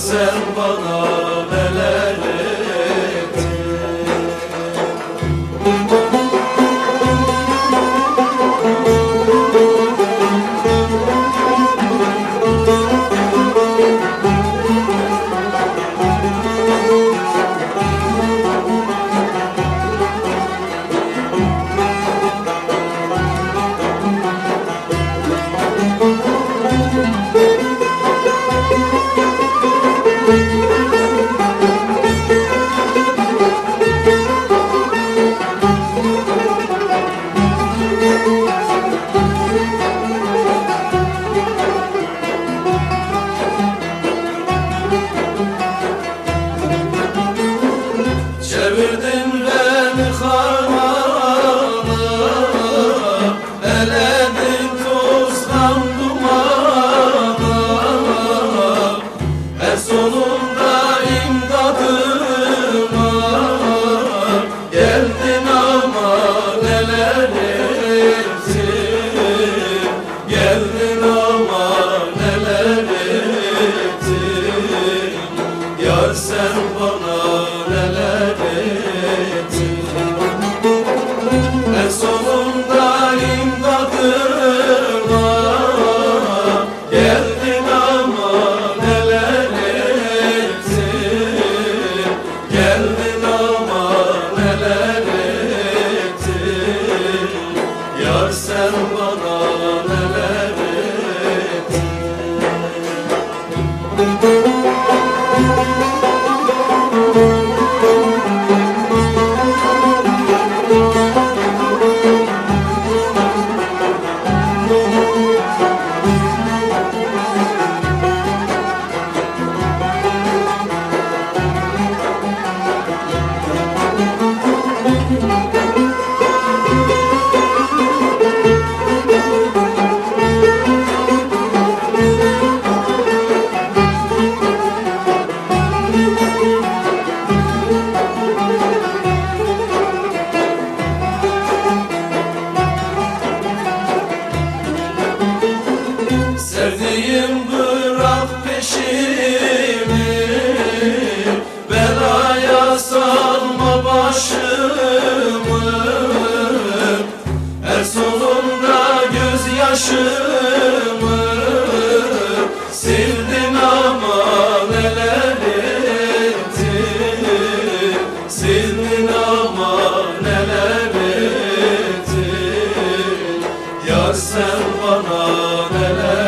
sen bana. Geldin ama neler ettin? Sen bana neler gözyaşımı Sildin ama neler ettin Sildin ama neler ettin Yar sen bana neler